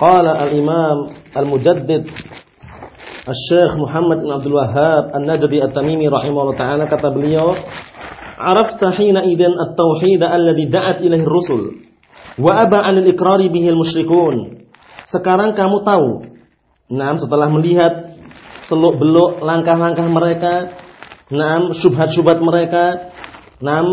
Qala al-Imam al-Mujaddid Al-Syekh Muhammad bin Abdul Wahhab An-Najdi At-Tamimi rahimahullah taala kata beliau, "Arafta hina idzan at-tauhid alladhi da'at ilaihi rusul wa bihi al-musyrikun." Sekarang kamu tahu. Nah, setelah melihat seluk-beluk langkah-langkah mereka, nah, syubhat-syubhat mereka, nah,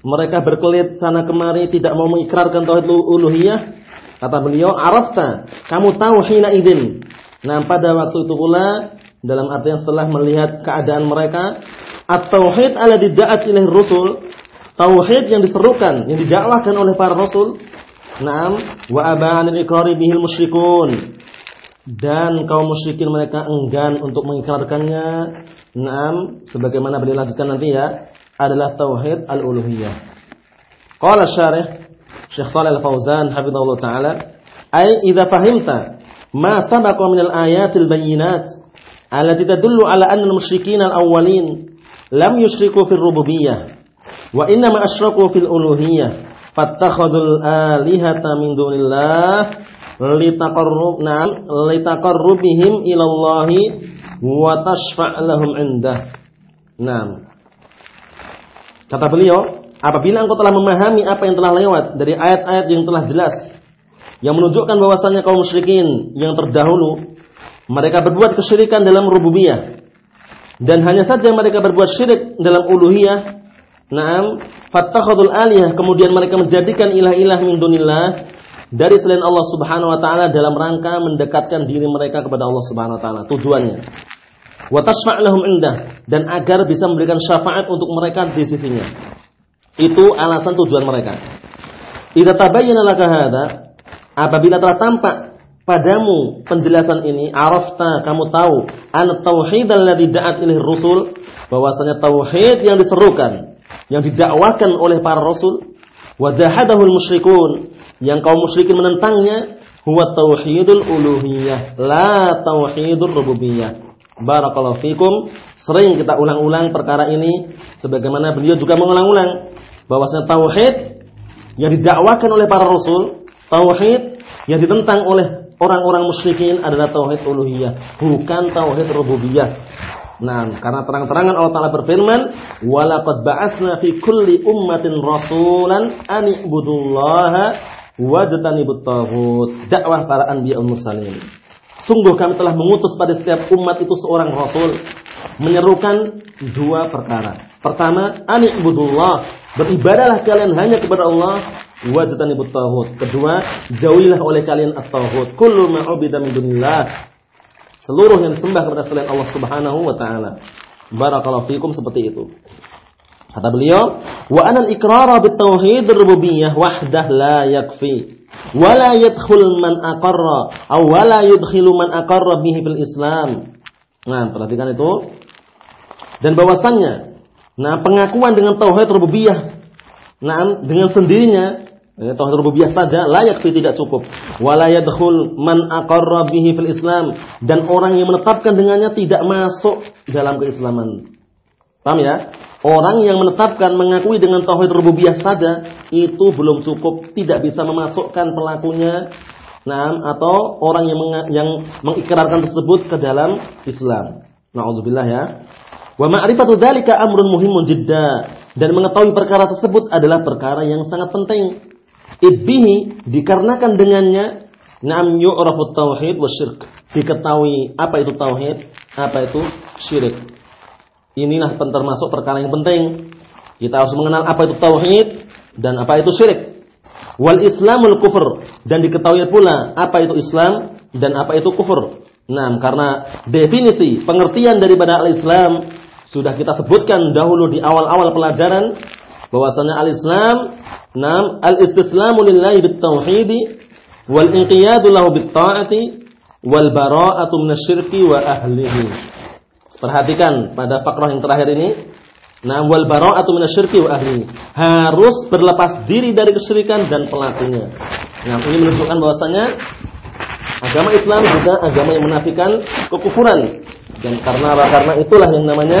mereka berkelit sana kemari tidak mau mengikrarkan tauhid uluhiyah, kata beliau, "Arafta, kamu tahu hina idzin Nah, pada waktu itu pula dalam artian setelah melihat keadaan mereka, at-tauhid alladzi da'at ilaih rusul, tauhid yang diserukan, yang didakwahkan oleh para rasul. Naam, wa aban iqrari bihil musyrikun. Dan kaum musyrikin mereka enggan untuk mengikrarkannya. Naam, sebagaimana beliau lanjutkan nanti ya, adalah tauhid al-uluhiyah. Qala syarih Syekh Shalih Al-Fauzan hafizahullah taala, "Ai idza fahimta ma sabaqa min al-ayatil bayyinat allati tadullu ala anna al-musyrikin al-awwalin lam yusyriku fil rububiyyah wa inna ma asyraku fil uluhiyyah fattakhadul alihata min dunillah litaqarrub na'am litaqarrubihim ila Allah wa tashfa' lahum indah. Naam. Kata beliau, apabila engkau telah memahami apa yang telah lewat dari ayat-ayat yang telah jelas yang menunjukkan bahwasannya kaum musyrikin yang terdahulu mereka berbuat kesyirikan dalam rububiyah. Dan hanya saja mereka berbuat syirik dalam uluhiyah. Naam fattakhadul aliyah kemudian mereka menjadikan ilah-ilah min dunillah dari selain Allah Subhanahu wa taala dalam rangka mendekatkan diri mereka kepada Allah Subhanahu wa taala tujuannya. Wa indah dan agar bisa memberikan syafaat untuk mereka di sisinya itu alasan tujuan mereka idza tabayyana laka hadza Apabila telah tampak padamu penjelasan ini, arafta kamu tahu an tauhid alladzi da'at ilaihi rusul, bahwasanya tauhid yang diserukan, yang didakwakan oleh para rasul, wa jahadahul musyrikun, yang kaum musyrikin menentangnya, huwa tauhidul uluhiyah, la tauhidur rububiyah. Barakallahu fikum. Sering kita ulang-ulang perkara ini sebagaimana beliau juga mengulang-ulang bahwasanya tauhid yang didakwakan oleh para rasul Tauhid yang ditentang oleh orang-orang musyrikin adalah tauhid uluhiyah, bukan tauhid rububiyah. Nah, karena terang-terangan Allah Taala berfirman, "Walaqad ba'atsna fi kulli ummatin rasulan an ibudullaha wajtanibut taghut." Dakwah para anbiya mursalin. Sungguh kami telah mengutus pada setiap umat itu seorang rasul menyerukan dua perkara. Pertama, an ibudullah, beribadahlah kalian hanya kepada Allah wajtanibut taghut. Kedua, jauhilah oleh kalian at-taghut. Kullu ma ubida min dunillah. Seluruh yang disembah kepada selain Allah Subhanahu wa taala. Barakallahu fikum seperti itu. Kata beliau, wa anal iqrara bit tauhid rububiyyah wahdah la yakfi. Wa la yadkhul man aqarra aw wa la yudkhilu man aqarra bihi fil Islam. Nah, perhatikan itu. Dan bahwasannya nah pengakuan dengan tauhid rububiyah nah dengan sendirinya Ya, tauhid rububiyah saja layak fi tidak cukup. Wala yadkhul man aqarra bihi fil Islam dan orang yang menetapkan dengannya tidak masuk dalam keislaman. Paham ya? Orang yang menetapkan mengakui dengan tauhid rububiyah saja itu belum cukup, tidak bisa memasukkan pelakunya nah, atau orang yang meng yang mengikrarkan tersebut ke dalam Islam. Nauzubillah ya. Wa ma'rifatu dzalika amrun muhimun jidda dan mengetahui perkara tersebut adalah perkara yang sangat penting Ibbihi dikarenakan dengannya nam yu'rafu tauhid wa syirk. Diketahui apa itu tauhid, apa itu syirik. Inilah termasuk perkara yang penting. Kita harus mengenal apa itu tauhid dan apa itu syirik. Wal Islamul kufur dan diketahui pula apa itu Islam dan apa itu kufur. Nah, karena definisi pengertian daripada al-Islam sudah kita sebutkan dahulu di awal-awal pelajaran bahwasanya al-Islam Nam al-istislamu lillahi bit tauhidi wal inqiyadu lahu bit ta'ati wal bara'atu minasyirki wa ahlihi. Perhatikan pada fakrah yang terakhir ini. Nah, wal bara'atu minasyirki wa ahlihi. Harus berlepas diri dari kesyirikan dan pelakunya. Nah, ini menunjukkan bahwasanya agama Islam juga agama yang menafikan kekufuran. Dan karena karena itulah yang namanya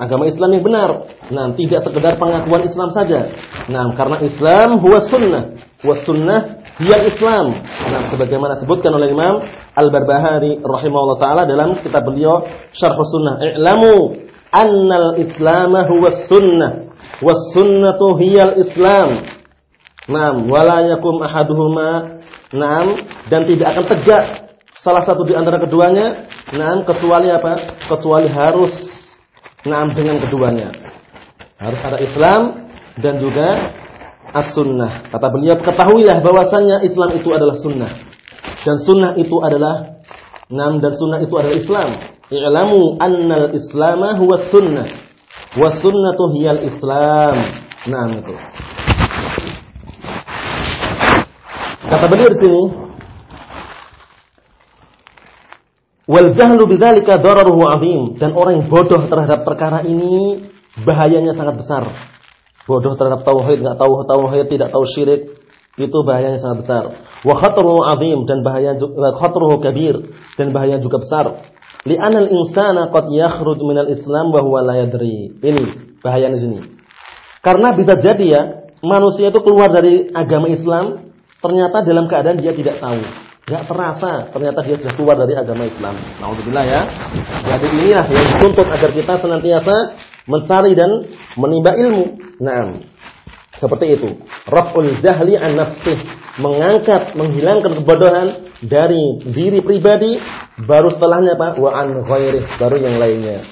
agama Islam yang benar. Nah, tidak sekedar pengakuan Islam saja. Nah, karena Islam huwa sunnah. Huwa sunnah hiya Islam. Nah, sebagaimana disebutkan oleh Imam Al-Barbahari rahimahullah taala dalam kitab beliau Syarh Sunnah. I'lamu annal Islam huwa sunnah. Was sunnatu hiya Islam. Naam, wala yakum ahaduhuma. Naam, dan tidak akan tegak salah satu di antara keduanya. Naam, kecuali apa? Kecuali harus Naam dengan keduanya. Harus ada Islam dan juga as-sunnah. Kata beliau, ketahuilah bahwasanya Islam itu adalah sunnah. Dan sunnah itu adalah Naam dan sunnah itu adalah Islam. I'lamu annal islama huwa sunnah. Wa sunnatu hiyal Islam. Naam itu. Kata beliau di sini, Wal jahlu bidzalika dararuhu azim dan orang yang bodoh terhadap perkara ini bahayanya sangat besar. Bodoh terhadap tauhid, enggak tahu tauhid, tidak tahu syirik, itu bahayanya sangat besar. Wa khatruhu azim dan bahaya khatruhu kabir dan bahaya juga besar. Li'anal insana qad yakhruj minal Islam wa huwa la yadri. Ini bahaya di sini. Karena bisa jadi ya, manusia itu keluar dari agama Islam ternyata dalam keadaan dia tidak tahu. Gak terasa ternyata dia sudah keluar dari agama Islam. Alhamdulillah ya. Jadi inilah yang dituntut agar kita senantiasa mencari dan menimba ilmu. Nah, seperti itu. Raf'ul jahli an nafsih. Mengangkat, menghilangkan kebodohan dari diri pribadi. Baru setelahnya apa? Wa an ghairih. Baru yang lainnya.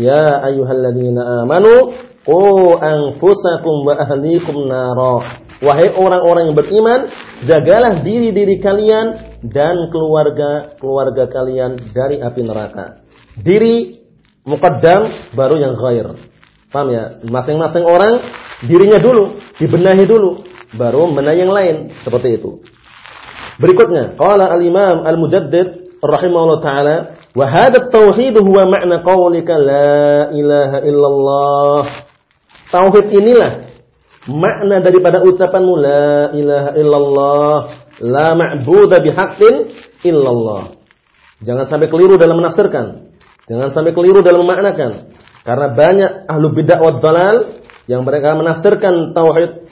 Ya ayuhalladzina amanu. Qu anfusakum wa ahlikum nara. Wahai orang-orang yang beriman, jagalah diri-diri kalian dan keluarga-keluarga kalian dari api neraka. Diri muqaddam baru yang ghair. Paham ya? Masing-masing orang dirinya dulu, dibenahi dulu, baru benahi yang lain. Seperti itu. Berikutnya, qala al-Imam Al-Mujaddid rahimahullah taala, wa hadha at-tauhid huwa ma'na qaulika la ilaha illallah. Tauhid inilah makna daripada ucapanmu la ilaha illallah La ma'budu bihaqqin illallah. Jangan sampai keliru dalam menafsirkan. Jangan sampai keliru dalam memaknakan. Karena banyak ahlu bid'ah wa dalal yang mereka menafsirkan tauhid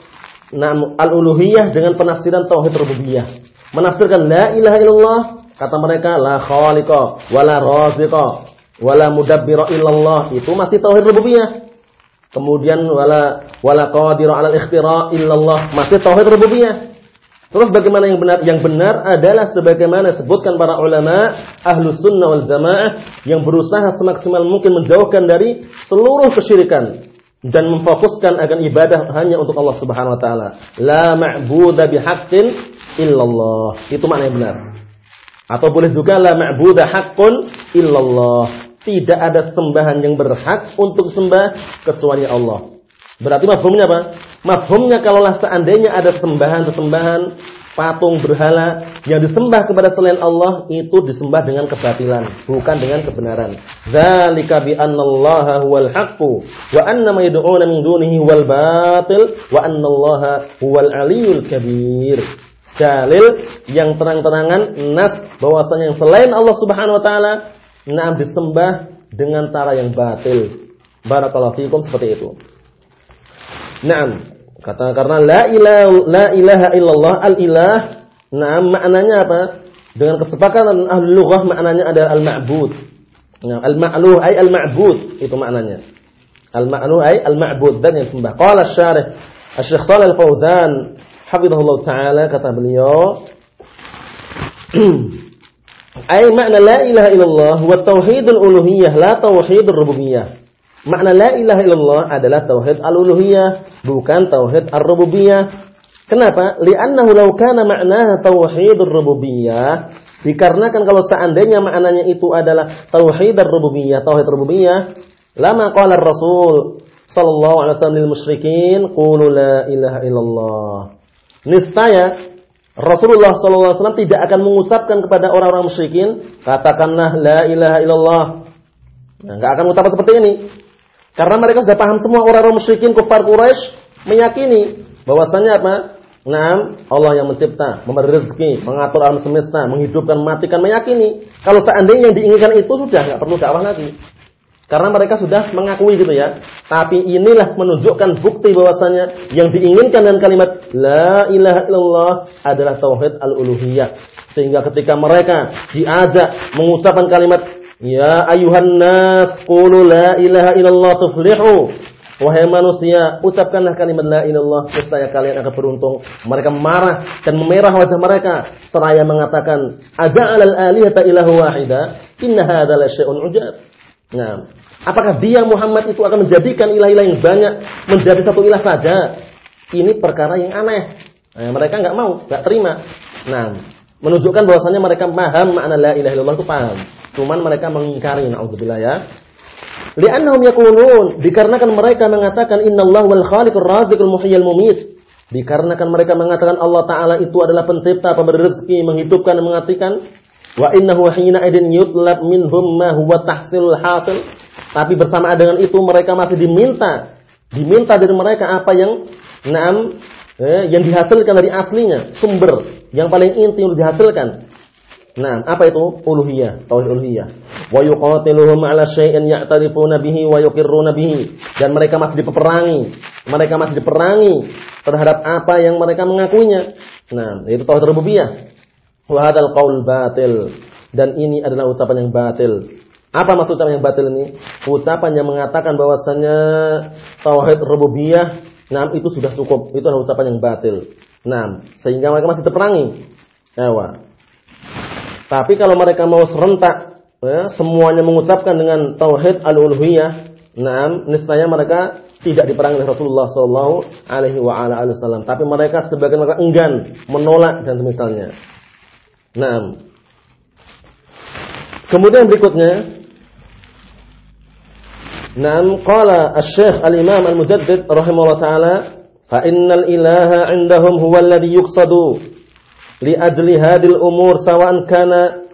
al-uluhiyah dengan penafsiran tauhid rububiyah. Menafsirkan la ilaha illallah kata mereka la khaliqa wala raziqa wala mudabbira illallah itu masih tauhid rububiyah. Kemudian wala wala qadira 'alal ikhtira illallah masih tauhid rububiyah. Terus bagaimana yang benar? Yang benar adalah sebagaimana sebutkan para ulama ahlu sunnah wal jamaah yang berusaha semaksimal mungkin menjauhkan dari seluruh kesyirikan dan memfokuskan agar ibadah hanya untuk Allah Subhanahu wa taala. La ma'budu bihaqqin illallah. Itu makna yang benar. Atau boleh juga la ma'budu haqqun illallah. Tidak ada sembahan yang berhak untuk sembah kecuali Allah. Berarti mafhumnya apa? Mafhumnya kalaulah seandainya ada sembahan-sembahan patung berhala yang disembah kepada selain Allah itu disembah dengan kebatilan, bukan dengan kebenaran. Dzalika bi annallaha huwal haqqu wa anna ma yad'una min dunihi wal batil wa annallaha huwal aliyyul kabir. Dalil yang terang-terangan nas bahwasanya yang selain Allah Subhanahu wa taala nah disembah dengan cara yang batil. Barakallahu fikum seperti itu. Naam. Kata karena la ilaha la ilaha illallah al ilah. Naam maknanya apa? Dengan kesepakatan ahli lughah maknanya adalah al ma'bud. Nah, al ma'luh ay al ma'bud itu maknanya. Al ma'luh ay al ma'bud dan yang sembah. Qala syarih Asy-Syaikh Shalal Fauzan hafizahullah taala kata beliau ay makna la ilaha illallah wa tauhidul uluhiyah la tauhidur rububiyah. Makna la ilaha illallah adalah tauhid al-uluhiyah, bukan tauhid ar-rububiyah. Kenapa? Li'annahu law kana ma'naha tauhidur rububiyah, dikarenakan kalau seandainya maknanya itu adalah tauhid ar-rububiyah, tauhid rububiyah, lama qala ar-rasul sallallahu alaihi wasallam lil musyrikin qulu la ilaha illallah. Niscaya Rasulullah SAW tidak akan mengucapkan kepada orang-orang musyrikin, katakanlah la ilaha illallah. Nah, nggak akan mengucapkan seperti ini. Karena mereka sudah paham semua orang-orang musyrikin kufar Quraisy meyakini bahwasanya apa? Nah, Allah yang mencipta, memberi rezeki, mengatur alam semesta, menghidupkan, mematikan, meyakini. Kalau seandainya yang diinginkan itu sudah nggak perlu dakwah lagi. Karena mereka sudah mengakui gitu ya. Tapi inilah menunjukkan bukti bahwasanya yang diinginkan dengan kalimat la ilaha illallah adalah tauhid al-uluhiyah. Sehingga ketika mereka diajak mengucapkan kalimat ya ayuhan nas qulu la ilaha illallah tuflihu. Wahai manusia, ucapkanlah kalimat la ilallah, nescaya kalian akan beruntung. Mereka marah dan memerah wajah mereka seraya mengatakan, "Aja'al al-alihata ilahu wahida? Inna hadza syai'un ujab." Nah, apakah dia Muhammad itu akan menjadikan ilah-ilah yang banyak menjadi satu ilah saja? Ini perkara yang aneh. Nah, mereka nggak mau, nggak terima. Nah, menunjukkan bahwasanya mereka paham makna la ilaha illallah itu paham. Cuman mereka mengingkari naudzubillah ya. Li'annahum yaqulun dikarenakan mereka mengatakan innallaha wal khaliqur raziqul muhyil mumit. Dikarenakan mereka mengatakan Allah taala itu adalah pencipta, pemberi rezeki, menghidupkan dan mengatikan. Wa innahu hina idin yutlab minhum ma huwa tahsilul hasil. Tapi bersamaan dengan itu mereka masih diminta diminta dari mereka apa yang enam eh, yang dihasilkan dari aslinya, sumber yang paling inti yang dihasilkan. Nah, apa itu? Uluhiyah, tauhid uluhiyah. Wa yuqatiluhum 'ala syai'in ya'tarifuna bihi wa yuqirruna bihi. Dan mereka masih diperangi. Mereka masih diperangi terhadap apa yang mereka mengakuinya. Nah, itu tauhid rububiyah. Wa hadzal qaul batil. Dan ini adalah ucapan yang batil. Apa maksud ucapan yang batil ini? Ucapan yang mengatakan bahwasanya tauhid rububiyah, nah itu sudah cukup. Itu adalah ucapan yang batil. Nah, sehingga mereka masih terperangi. Ewa. Tapi kalau mereka mau serentak, ya, semuanya mengucapkan dengan tauhid al-uluhiyah, nah, niscaya mereka tidak diperangi oleh Rasulullah Shallallahu Alaihi Wasallam. Tapi mereka sebagian mereka enggan, menolak dan semisalnya. Nah, kemudian berikutnya, Naam qala Asy-Syaikh Al-Imam Al-Mujaddid rahimahullah taala, fa innal ilaha 'indahum huwa alladhi yuqsadu li ajli hadil umur sawa'an kana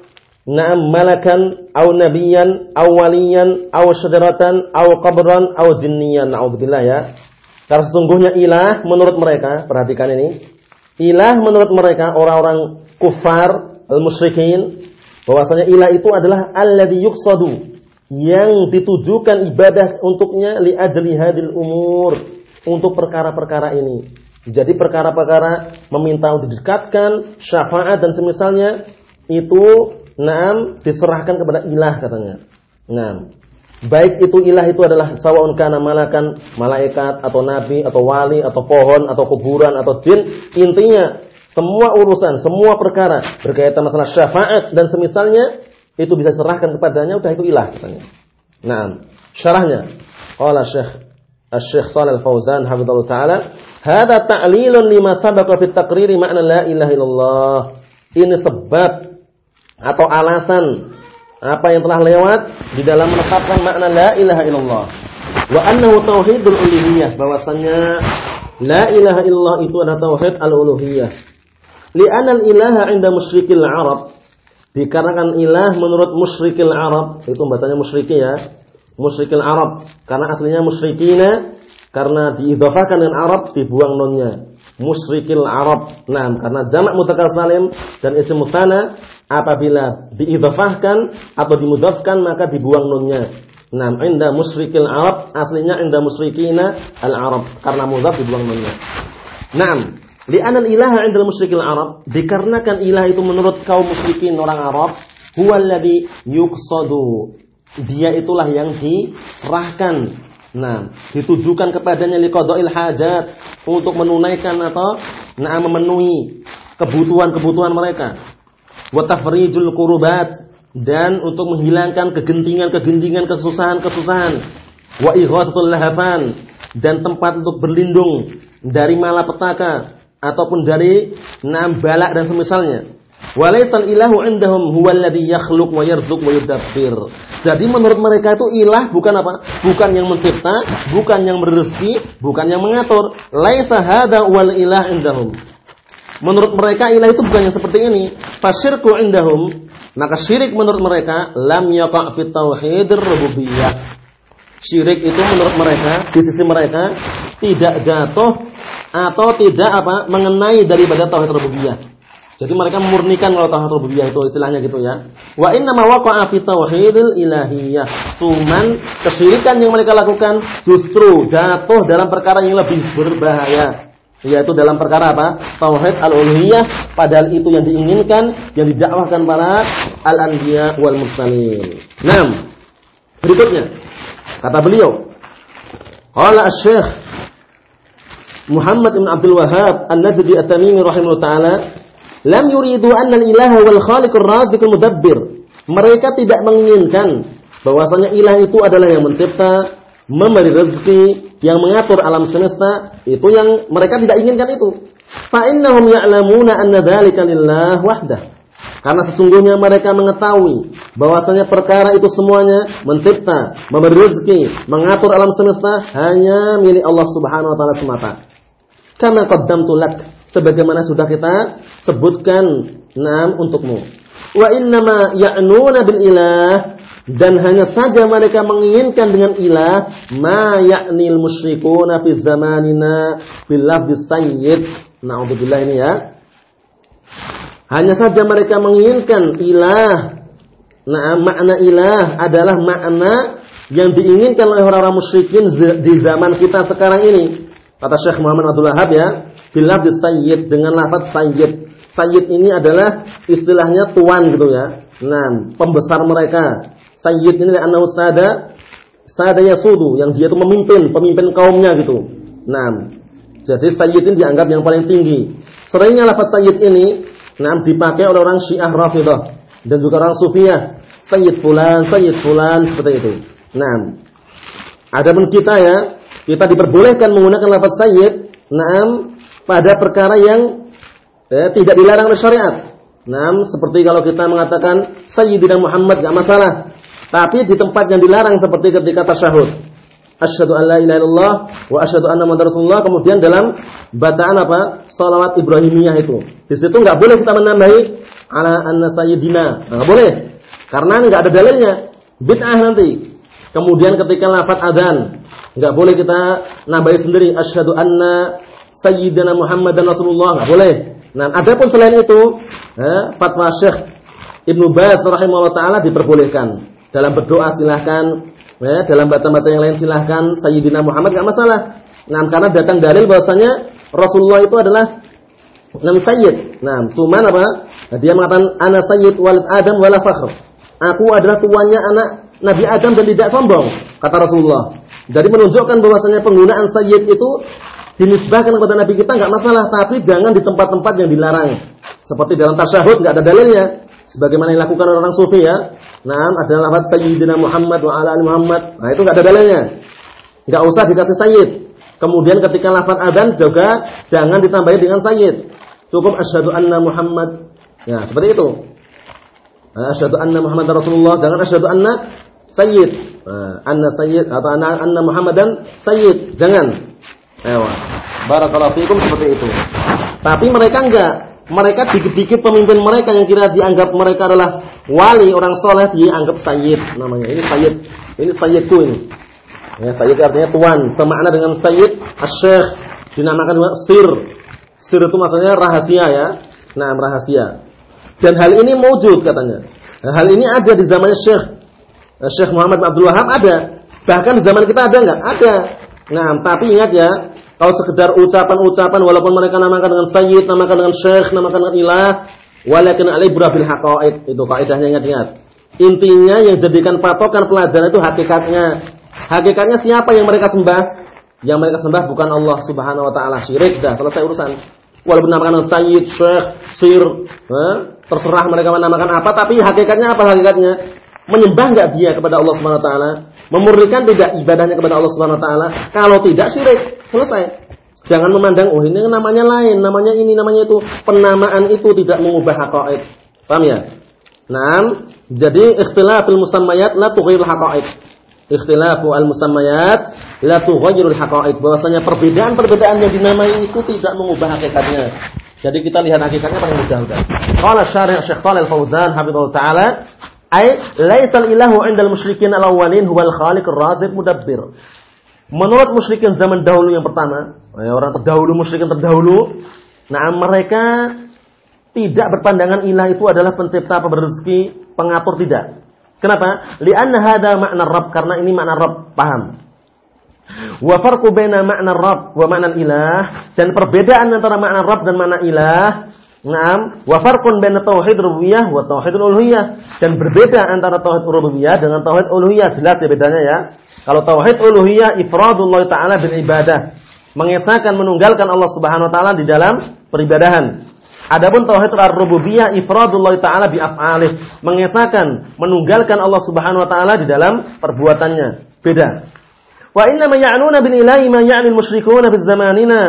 na'am malakan aw nabiyan aw waliyan aw syajaratan aw qabran aw jinniyan naudzubillah ya. Karena sesungguhnya ilah menurut mereka, perhatikan ini. Ilah menurut mereka orang-orang kufar al-musyrikin bahwasanya ilah itu adalah alladhi yuqsadu yang ditujukan ibadah untuknya li ajli umur untuk perkara-perkara ini. Jadi perkara-perkara meminta untuk didekatkan, syafaat dan semisalnya itu naam diserahkan kepada ilah katanya. Nah, baik itu ilah itu adalah sawaun kana malakan, malaikat atau nabi atau wali atau pohon atau kuburan atau jin, intinya semua urusan, semua perkara berkaitan masalah syafaat dan semisalnya itu bisa serahkan kepadanya udah itu ilah katanya. Nah, syarahnya qala Syekh Asy-Syaikh Shalal Fauzan hafizallahu taala, "Hadza ta'lilun lima sabaqa fi taqriri makna la ilaha illallah." Ini sebab atau alasan apa yang telah lewat di dalam menetapkan makna la ilaha illallah. Wa annahu tauhidul uluhiyah, bahwasanya la ilaha illallah itu adalah tauhid al-uluhiyah. Li'anna al-ilaha 'inda musyrikil Arab Dikarenakan ilah menurut musyrikil Arab, itu bacanya musyriki ya. Musyrikil Arab, karena aslinya musyrikina karena diidhafahkan dengan Arab dibuang nonnya. Musyrikil Arab. Nah, karena jamak mutakas salim dan isim mutana apabila diidhafahkan atau dimudhafkan maka dibuang nonnya. Nah, inda musyrikil Arab aslinya inda musyrikina al-Arab karena mudhaf dibuang nonnya. Nah, Li'anal ilaha 'indal musyrikil Arab, dikarenakan ilah itu menurut kaum musyrikin orang Arab, huwallazi yuqsadu. Dia itulah yang diserahkan. Nah, ditujukan kepadanya liqada'il hajat untuk menunaikan atau nah memenuhi kebutuhan-kebutuhan mereka. Wa tafrijul kurubat dan untuk menghilangkan kegentingan-kegentingan, kesusahan-kesusahan. Wa ighathatul lahafan dan tempat untuk berlindung dari malapetaka ataupun dari enam dan semisalnya. Walaisal ilahu indahum huwallazi yakhluq wa yarzuq wa yudabbir. Jadi menurut mereka itu ilah bukan apa? Bukan yang mencipta, bukan yang berezeki, bukan yang mengatur. Laisa hadza wal ilah indahum. menurut mereka ilah itu bukan yang seperti ini. Fasyirku indahum, maka syirik menurut mereka lam yaqa' fit tauhidir rububiyah. Syirik itu menurut mereka, di sisi mereka tidak jatuh atau tidak apa mengenai daripada tauhid rububiyah. Jadi mereka memurnikan kalau tauhid rububiyah itu istilahnya gitu ya. Wa inna ma waqa'a fi tauhidil ilahiyah. Cuman kesyirikan yang mereka lakukan justru jatuh dalam perkara yang lebih berbahaya. Yaitu dalam perkara apa? Tauhid al-uluhiyah padahal itu yang diinginkan, yang didakwahkan para al-anbiya wal mursalin. Naam. Berikutnya kata beliau, qala asy-syekh Muhammad bin Abdul Wahhab An-Najdi At-Tamimi rahimahullah taala Lam yuridu anna al-ilaha wal khaliqur raziqul mudabbir. Mereka tidak menginginkan bahwasanya ilah itu adalah yang mencipta, memberi rezeki, yang mengatur alam semesta, itu yang mereka tidak inginkan itu. Fa innahum ya'lamuna anna dzalika lillah wahdah. Karena sesungguhnya mereka mengetahui bahwasanya perkara itu semuanya mencipta, memberi rezeki, mengatur alam semesta hanya milik Allah Subhanahu wa taala semata. Kama qaddamtu lak sebagaimana sudah kita sebutkan enam untukmu. Wa innama ya'nuna bil ilah dan hanya saja mereka menginginkan dengan ilah ma ya'nil musyrikuna fi zamanina bil lafzi sayyid. Nauzubillah ini ya. Hanya saja mereka menginginkan ilah. Nah, makna ilah adalah makna yang diinginkan oleh orang-orang musyrikin di zaman kita sekarang ini. Kata Syekh Muhammad Abdul Wahab ya, bilaf di sayyid dengan lafaz sayyid. Sayyid ini adalah istilahnya tuan gitu ya. Nah, pembesar mereka. Sayyid ini annahu sada sada yasudu yang dia itu memimpin, pemimpin kaumnya gitu. Nah, jadi sayyid ini dianggap yang paling tinggi. Seringnya lafaz sayyid ini nah dipakai oleh orang Syiah Rafidah dan juga orang Sufiyah. Sayyid fulan, sayyid fulan seperti itu. Nah, adapun kita ya, kita diperbolehkan menggunakan lafaz sayyid, naam pada perkara yang eh, tidak dilarang oleh syariat. Naam seperti kalau kita mengatakan Sayyidina Muhammad enggak masalah. Tapi di tempat yang dilarang seperti ketika tasyahud. Asyhadu an la ilaha illallah wa asyhadu anna muhammadar rasulullah kemudian dalam bacaan apa? Salawat Ibrahimiyah itu. Di situ enggak boleh kita menambahi ala anna sayyidina. Enggak boleh. Karena enggak ada dalilnya. Bid'ah nanti. Kemudian ketika lafaz adzan Enggak boleh kita nambahi sendiri asyhadu anna sayyidina Muhammad dan Rasulullah, enggak boleh. Nah, adapun selain itu, eh, fatwa Syekh Ibnu Baz rahimahullah taala diperbolehkan. Dalam berdoa silahkan, eh, dalam baca-baca yang lain silahkan sayyidina Muhammad enggak masalah. Nah, karena datang dalil bahwasanya Rasulullah itu adalah nam sayyid. Nah, cuman apa? Nah, dia mengatakan ana sayyid walid Adam wala fakhr. Aku adalah tuannya anak Nabi Adam dan tidak sombong, kata Rasulullah. Jadi menunjukkan bahwasanya penggunaan sayyid itu dinisbahkan kepada Nabi kita nggak masalah, tapi jangan di tempat-tempat yang dilarang. Seperti dalam tasyahud nggak ada dalilnya. Sebagaimana yang dilakukan orang Sufi ya. Nah, ada lafaz Sayyidina Muhammad wa ala Muhammad. Nah, itu nggak ada dalilnya. Nggak usah dikasih sayyid. Kemudian ketika lafaz adzan juga jangan ditambahi dengan sayyid. Cukup asyhadu anna Muhammad. Ya, seperti itu. Asyhadu anna Muhammad Rasulullah, jangan asyhadu anna sayyid. Nah, anna sayyid atau anna, anna Muhammadan sayyid. Jangan. Ewa. Barakallahu fikum seperti itu. Tapi mereka enggak. Mereka dikit-dikit pemimpin mereka yang kira dianggap mereka adalah wali, orang soleh dianggap sayyid namanya. Ini sayyid. Ini sayyidku ini. Ya, sayyid artinya tuan. Semakna dengan sayyid asyikh dinamakan sir. Sir itu maksudnya rahasia ya. Nah, rahasia. Dan hal ini wujud katanya. Nah, hal ini ada di zaman Syekh Syekh Muhammad Abdul Wahab ada. Bahkan di zaman kita ada enggak? Ada. Nah, tapi ingat ya, kalau sekedar ucapan-ucapan walaupun mereka namakan dengan sayyid, namakan dengan syekh, namakan dengan ilah, walakin alibra bil haqaiq. Itu kaidahnya ingat-ingat. Intinya yang jadikan patokan pelajaran itu hakikatnya. Hakikatnya siapa yang mereka sembah? Yang mereka sembah bukan Allah Subhanahu wa taala, syirik dah, selesai urusan. Walaupun namakan sayyid, syekh, sir, eh, terserah mereka menamakan apa, tapi hakikatnya apa hakikatnya? Menyembah enggak dia kepada Allah Subhanahu wa taala? Memurnikan tidak ibadahnya kepada Allah Subhanahu wa taala? Kalau tidak syirik. Selesai. Jangan memandang oh ini namanya lain, namanya ini, namanya itu. Penamaan itu tidak mengubah haqaid. Paham ya? Nah, jadi ikhtilaful musammayat la tughayyirul haqaid. Ikhtilafu al-musammayat la tughayyirul haqaid. Bahwasanya perbedaan-perbedaan yang dinamai itu tidak mengubah hakikatnya. Jadi kita lihat hakikatnya paling mudah udah. Qala syarih Syekh Shalal Fauzan hafizallahu taala, "Ai laisal ilahu 'indal musyrikin al-awwalin huwal khaliq ar-raziq mudabbir." Menurut musyrikin zaman dahulu yang pertama, ya, orang terdahulu musyrikin terdahulu, nah mereka tidak berpandangan ilah itu adalah pencipta, pemberi rezeki, pengatur tidak. Kenapa? Lianna hada makna Rabb karena ini makna Rabb, paham? Wa farqu baina makna Rabb wa makna ilah dan perbedaan antara makna Rabb dan makna ilah Naam, wa farqun baina tauhid rububiyah wa tauhid uluhiyah dan berbeda antara tauhid rububiyah dengan tauhid uluhiyah. Jelas ya bedanya ya. Kalau tauhid uluhiyah ifradullah taala bil ibadah, mengesahkan menunggalkan Allah Subhanahu wa taala di dalam peribadahan. Adapun tauhid rububiyah ifradullah taala bi af'alih, mengesahkan menunggalkan Allah Subhanahu wa taala di dalam perbuatannya. Beda. Wa inna ma ya'nuna bil ilahi ma ya'ni al-musyrikuuna fi zamanina.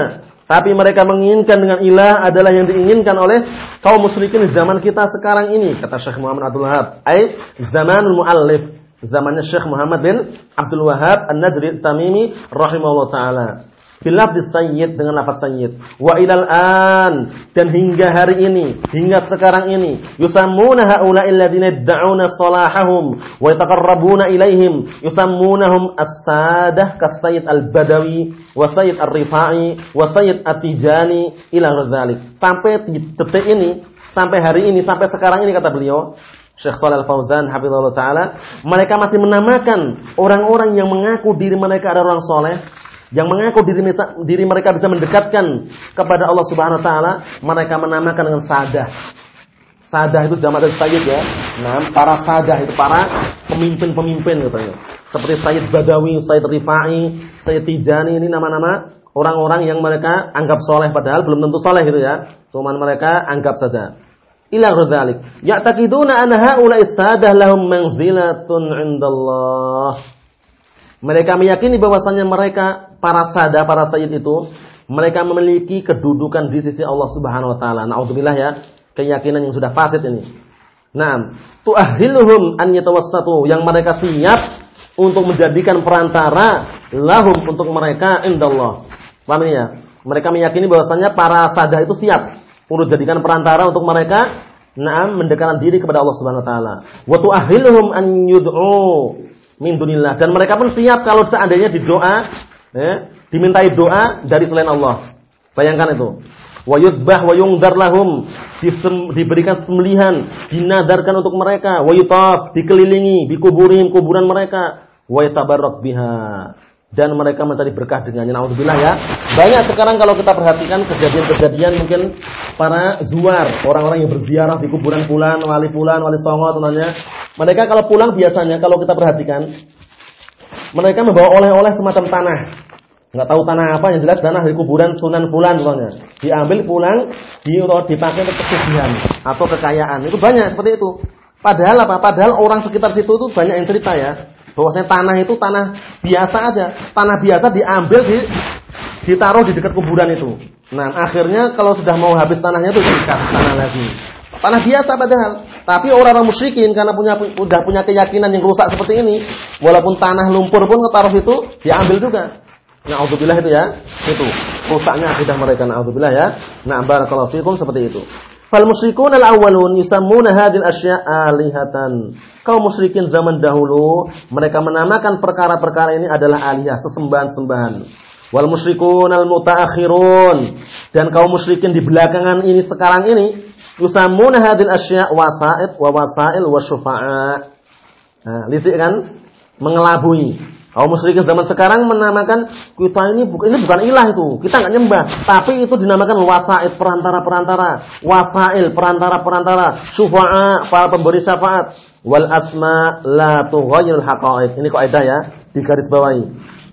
Tapi mereka menginginkan dengan ilah adalah yang diinginkan oleh kaum musyrikin di zaman kita sekarang ini, kata Syekh Muhammad Abdul Wahab. Ai zamanul muallif, zamannya Syekh Muhammad bin Abdul Wahab An-Najri Tamimi rahimahullah taala. Bilafdi sayyid dengan lafaz sayyid. Wa ilal an dan hingga hari ini, hingga sekarang ini, yusammuna haula'il ladzina yad'una salahahum wa yataqarrabuna ilaihim, yusammunahum as-sadah kas-sayyid al-badawi wa sayyid ar-rifai wa sayyid at-tijani ila. Sampai detik ini, sampai hari ini, sampai sekarang ini kata beliau, Syekh Shalal Fauzan hafizallahu taala, mereka masih menamakan orang-orang yang mengaku diri mereka adalah orang soleh yang mengaku diri, diri mereka bisa mendekatkan kepada Allah Subhanahu wa taala, mereka menamakan dengan sadah. Sadah itu jamak dari sayyid ya. Nah, para sadah itu para pemimpin-pemimpin katanya. Seperti Sayyid Badawi, Sayyid Rifai, Sayyid Tijani ini nama-nama orang-orang yang mereka anggap soleh padahal belum tentu soleh gitu ya. Cuman mereka anggap saja. Ila ghadzalik. Ya'taqiduna anna haula'i sadah lahum manzilatun 'indallah. Mereka meyakini bahwasanya mereka para sada, para sayyid itu mereka memiliki kedudukan di sisi Allah Subhanahu wa taala. Nauzubillah ya, keyakinan yang sudah fasid ini. Nah, tu'ahhiluhum an yatawassatu yang mereka siap untuk menjadikan perantara lahum untuk mereka indallah. Paham ya? Mereka meyakini bahwasanya para sada itu siap untuk jadikan perantara untuk mereka Naam mendekatkan diri kepada Allah Subhanahu wa taala. Wa tu'ahhiluhum an yud'u min dunillah dan mereka pun siap kalau seandainya di doa ya, dimintai doa dari selain Allah. Bayangkan itu. Wa yudbah wa yungdar lahum diberikan sembelihan, dinadarkan untuk mereka, wa yutaf dikelilingi di kuburin kuburan mereka, wa yatabarrak biha dan mereka mencari berkah dengannya. Nauzubillah ya. Banyak sekarang kalau kita perhatikan kejadian-kejadian mungkin para zuar, orang-orang yang berziarah di kuburan pulan, wali pulan, wali songo tentunya. Mereka kalau pulang biasanya kalau kita perhatikan mereka membawa oleh-oleh semacam tanah. Nggak tahu tanah apa yang jelas tanah dari kuburan Sunan Fulan soalnya. Diambil pulang, di dipakai untuk kesucian atau kekayaan. Itu banyak seperti itu. Padahal apa? Padahal orang sekitar situ itu banyak yang cerita ya. Bahwasanya tanah itu tanah biasa aja. Tanah biasa diambil di ditaruh di dekat kuburan itu. Nah, akhirnya kalau sudah mau habis tanahnya itu dikasih tanah lagi. Tanah biasa padahal. Tapi orang-orang musyrikin karena punya udah punya keyakinan yang rusak seperti ini, walaupun tanah lumpur pun ketaruh itu diambil juga. Nauzubillah itu ya. Itu rusaknya akidah mereka nauzubillah ya. Nah, barakallahu fikum seperti itu. Fal musyrikun al-awwalun yusammuna hadhil asya' alihatan. Kaum musyrikin zaman dahulu mereka menamakan perkara-perkara ini adalah alihah, sesembahan-sembahan. Wal musyrikun al-mutaakhirun dan kaum musyrikin di belakangan ini sekarang ini Yusammuna hadil asya' wasa'id wa wasa'il wa syufa'a. Nah, lisik kan? Mengelabui. Kaum musyrikin zaman sekarang menamakan kita ini bukan ini bukan ilah itu. Kita enggak nyembah, tapi itu dinamakan wasa'id perantara-perantara, wasa'il perantara-perantara, syufa'a para pemberi syafaat. Wal asma la tughayyirul haqa'iq. Ini kaidah ya, di garis bawahi.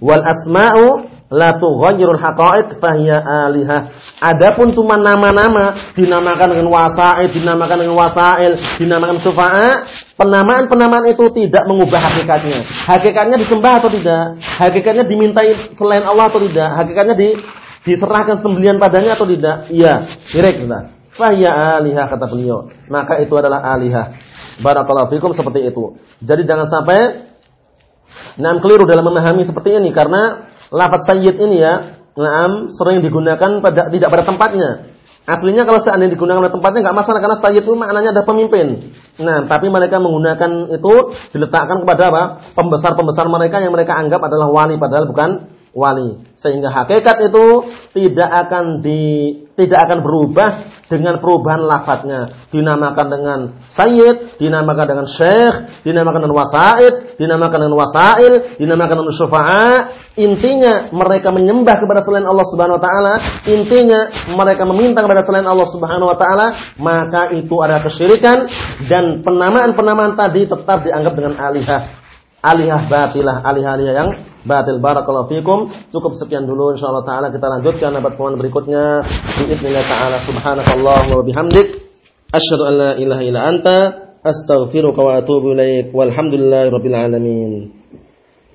Wal asma'u la tughayyirul haqa'iq fahiya alihah. Adapun cuma nama-nama dinamakan dengan wasail, dinamakan dengan wasail, dinamakan syufa'a, penamaan-penamaan itu tidak mengubah hakikatnya. Hakikatnya disembah atau tidak? Hakikatnya dimintai selain Allah atau tidak? Hakikatnya di, diserahkan sembelian padanya atau tidak? Iya, direk kita. Fahiya alihah kata beliau. Maka itu adalah alihah. Barakallahu fikum seperti itu. Jadi jangan sampai Nam keliru dalam memahami seperti ini karena lafaz sayyid ini ya, naam sering digunakan pada tidak pada tempatnya. Aslinya kalau seandainya digunakan tempatnya nggak masalah karena sayyid itu maknanya ada pemimpin. Nah, tapi mereka menggunakan itu diletakkan kepada apa? Pembesar-pembesar mereka yang mereka anggap adalah wali padahal bukan wali. Sehingga hakikat itu tidak akan di tidak akan berubah dengan perubahan lafadznya. Dinamakan dengan sayyid, dinamakan dengan syekh, dinamakan dengan wasaid, dinamakan dengan wasail, dinamakan dengan syufa'a. Intinya mereka menyembah kepada selain Allah Subhanahu wa taala, intinya mereka meminta kepada selain Allah Subhanahu wa taala, maka itu adalah kesyirikan dan penamaan-penamaan tadi tetap dianggap dengan alihah alihah batilah, alih-alih yang batil. Barakallahu fikum. Cukup sekian dulu insyaallah taala kita lanjutkan pada pertemuan berikutnya. Bismillah taala subhanakallah wa bihamdik asyhadu an la ilaha illa anta astaghfiruka wa atubu ilaik. Walhamdulillahirabbil alamin.